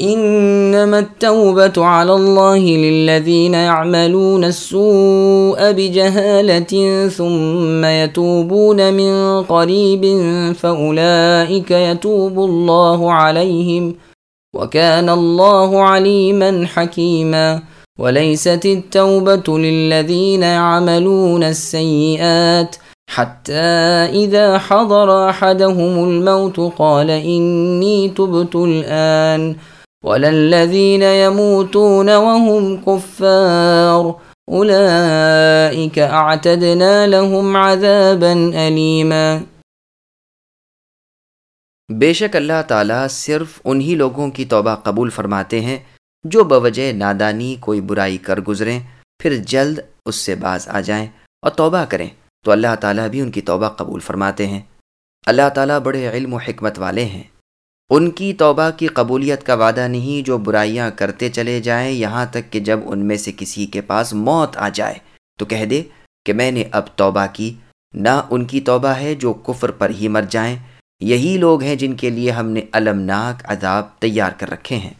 إنما التوبة على الله للذين يعملون السوء بجهالة ثم يتوبون من قريب فأولئك يتوب الله عليهم وكان الله عليما حكيما وليست التوبة للذين يعملون السيئات حتى إذا حضر أحدهم الموت قال إني تبت الآن وللذين يموتون وهم كفار أولئك أعتدنا لهم عذابا أليما. بے شک اللہ تعالیٰ صرف انہی لوگوں کی توبہ قبول فرماتے ہیں جو بوجہ نادانی کوئی برائی کر گزریں، پھر جلد اس سے باز آ جائیں اور توبہ کریں۔ تو اللہ تعالیٰ بھی ان کی توبہ قبول فرماتے ہیں۔ اللہ تعالیٰ بڑے علم و حکمت والے ہیں۔ ان کی توبہ کی قبولیت کا وعدہ نہیں جو برائیاں کرتے چلے جائیں یہاں تک کہ جب ان میں سے کسی کے پاس موت آ جائے۔ تو کہہ دے کہ میں نے اب توبہ کی۔ نہ ان کی توبہ ہے جو کفر پر ہی مر جائیں۔ یہی لوگ ہیں جن کے لیے ہم نے المناک عذاب تیار کر رکھے ہیں۔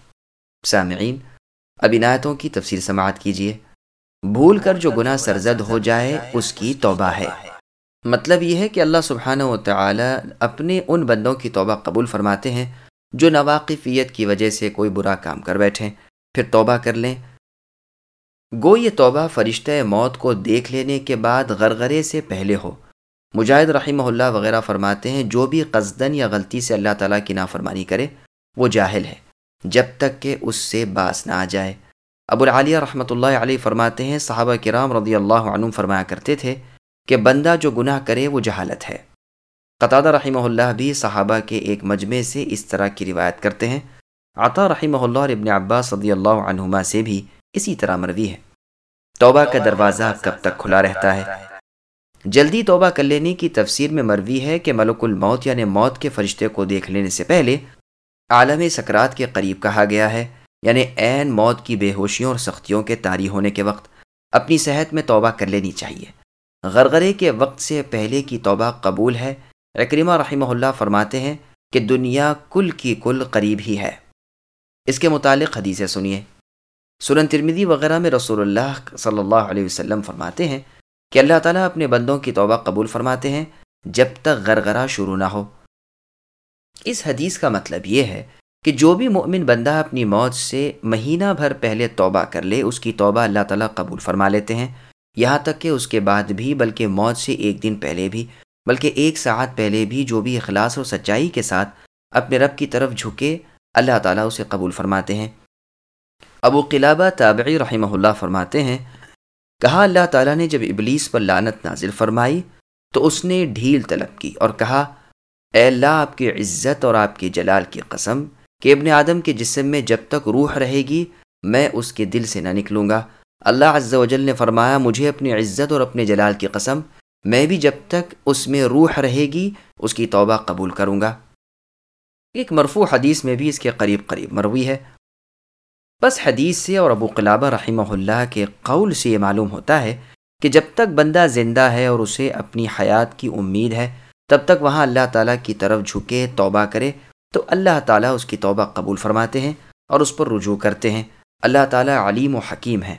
سامعین، اب عنایتوں کی تفصیل سماعت کیجیے بھول کر جو گناہ سرزد ہو جائے، اس کی توبہ ہے۔ مطلب یہ ہے کہ اللہ سبحانہ و تعالی اپنے ان بندوں کی توبہ قبول فرماتے ہیں جو نواقفیت کی وجہ سے کوئی برا کام کر بیٹھیں پھر توبہ کر لیں۔ گو یہ توبہ فرشتہ موت کو دیکھ لینے کے بعد غرغرے سے پہلے ہو۔ مجاہد رحمہ اللہ وغیرہ فرماتے ہیں، جو بھی قصدن یا غلطی سے اللہ تعالیٰ کی نافرمانی کرے، وہ جاہل ہے۔ جب تک کہ اس سے باس نہ آ جائے۔ ابو العالیہ رحمۃ اللہ علیہ فرماتے ہیں، صحابہ کرام رضی اللہ عنہ فرمایا کرتے تھے کہ بندہ جو گناہ کرے وہ جہالت ہے۔ قطع رحمہ اللہ بھی صحابہ کے ایک مجمع سے اس طرح کی روایت کرتے ہیں۔ عطا رحمہ اللہ اور ابن عباس صدی اللہ عنہما سے بھی اسی طرح مروی ہے۔ توبہ کا دروازہ کب تک کھلا رہتا ہے؟ جلدی توبہ کر لینے کی تفسیر میں مروی ہے کہ ملک الموت یعنی موت کے فرشتے کو دیکھ لینے سے پہلے عالم سکرات کے قریب کہا گیا ہے۔ یعنی عین موت کی بے ہوشیوں اور سختیوں کے تاری ہونے کے وقت اپنی صحت میں توبہ کر لینی چاہیے۔ غرغرے کے وقت سے پہلے کی توبہ قبول ہے۔ اکریمہ رحمہ اللہ فرماتے ہیں کہ دنیا کل کی کل قریب ہی ہے۔ اس کے متعلق حدیثیں سنیے۔ سنن ترمیدی وغیرہ میں رسول اللہ صلی اللہ علیہ وسلم فرماتے ہیں کہ اللہ تعالیٰ اپنے بندوں کی توبہ قبول فرماتے ہیں جب تک غرغرہ شروع نہ ہو۔ اس حدیث کا مطلب یہ ہے کہ جو بھی مؤمن بندہ اپنی موت سے مہینہ بھر پہلے توبہ کر لے، اس کی توبہ اللہ تعالیٰ قبول فرما لیتے ہیں۔ یہاں تک کہ اس کے بعد بھی، بلکہ موت سے ایک دن پہلے بھی، بلکہ ایک ساعت پہلے بھی جو بھی اخلاص و سچائی کے ساتھ اپنے رب کی طرف جھکے، اللہ تعالیٰ اسے قبول فرماتے ہیں۔ ابو قلابہ تابعی رحمہ اللہ فرماتے ہیں، کہا اللہ تعالیٰ نے جب ابلیس پر لانت نازل فرمائی تو اس نے ڈھیل طلب کی اور کہا، اے اللہ، آپ کی عزت اور آپ کی جلال کی قسم کہ ابن آدم کے جسم میں جب تک روح رہے گی، میں اس کے دل سے نہ نکلوں گا۔ اللہ عز و جل نے فرمایا، مجھے اپنی عزت اور اپنے جلال کی قسم، میں بھی جب تک اس میں روح رہے گی، اس کی توبہ قبول کروں گا۔ ایک مرفوع حدیث میں بھی اس کے قریب قریب مروی ہے۔ بس حدیث سے اور ابو قلابہ رحمہ اللہ کے قول سے یہ معلوم ہوتا ہے کہ جب تک بندہ زندہ ہے اور اسے اپنی حیات کی امید ہے، تب تک وہاں اللہ تعالیٰ کی طرف جھکے، توبہ کرے۔ تو اللہ تعالیٰ اس کی توبہ قبول فرماتے ہیں اور اس پر رجوع کرتے ہیں۔ اللہ تعالیٰ علیم و حکیم ہے۔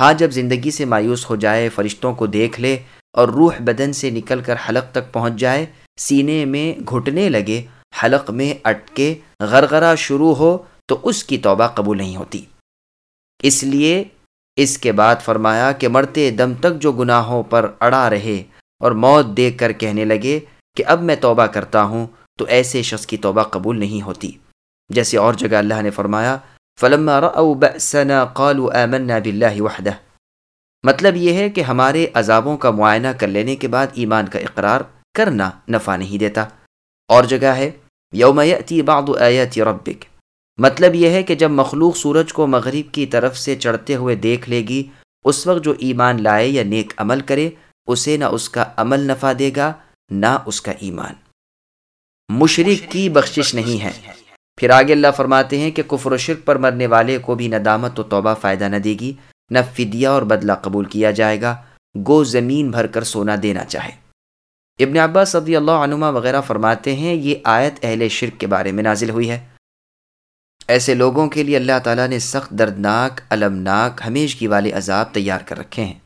ہاں جب زندگی سے مایوس ہو جائے، فرشتوں کو دیکھ لے اور روح بدن سے نکل کر حلق تک پہنچ جائے، سینے میں گھٹنے لگے، حلق میں اٹکے، غرغرہ شروع ہو، تو اس کی توبہ قبول نہیں ہوتی۔ اس لیے اس کے بعد فرمایا کہ مرتے دم تک جو گناہوں پر اڑا رہے اور موت دیکھ کر کہنے لگے کہ اب میں توبہ کرتا ہوں، تو ایسے شخص کی توبہ قبول نہیں ہوتی۔ جیسے اور جگہ اللہ نے فرمایا فلما رأوا بأسنا قالوا آمنا بالله وحده۔ مطلب یہ ہے کہ ہمارے عذابوں کا معائنہ کر لینے کے بعد ایمان کا اقرار کرنا نفع نہیں دیتا۔ اور جگہ ہے، یوم یأتی بعض آیات ربک۔ مطلب یہ ہے کہ جب مخلوق سورج کو مغرب کی طرف سے چڑھتے ہوئے دیکھ لے گی، اس وقت جو ایمان لائے یا نیک عمل کرے، اسے نہ اس کا عمل نفع دے گا، نہ اس کا ایمان۔ مشرق کی بخشش نہیں ہے۔ پھر آگے اللہ فرماتے ہیں کہ کفر و شرک پر مرنے والے کو بھی ندامت و توبہ فائدہ نہ دے گی، نہ فدیہ اور بدلہ قبول کیا جائے گا۔ گو زمین بھر کر سونا دینا چاہے۔ ابن عباس صدی اللہ عنما وغیرہ فرماتے ہیں، یہ آیت اہل شرک کے بارے میں نازل ہوئی ہے۔ ایسے لوگوں کے لیے اللہ تعالیٰ نے سخت دردناک، المناک ہمیش کی والے عذاب تیار کر رکھے ہیں۔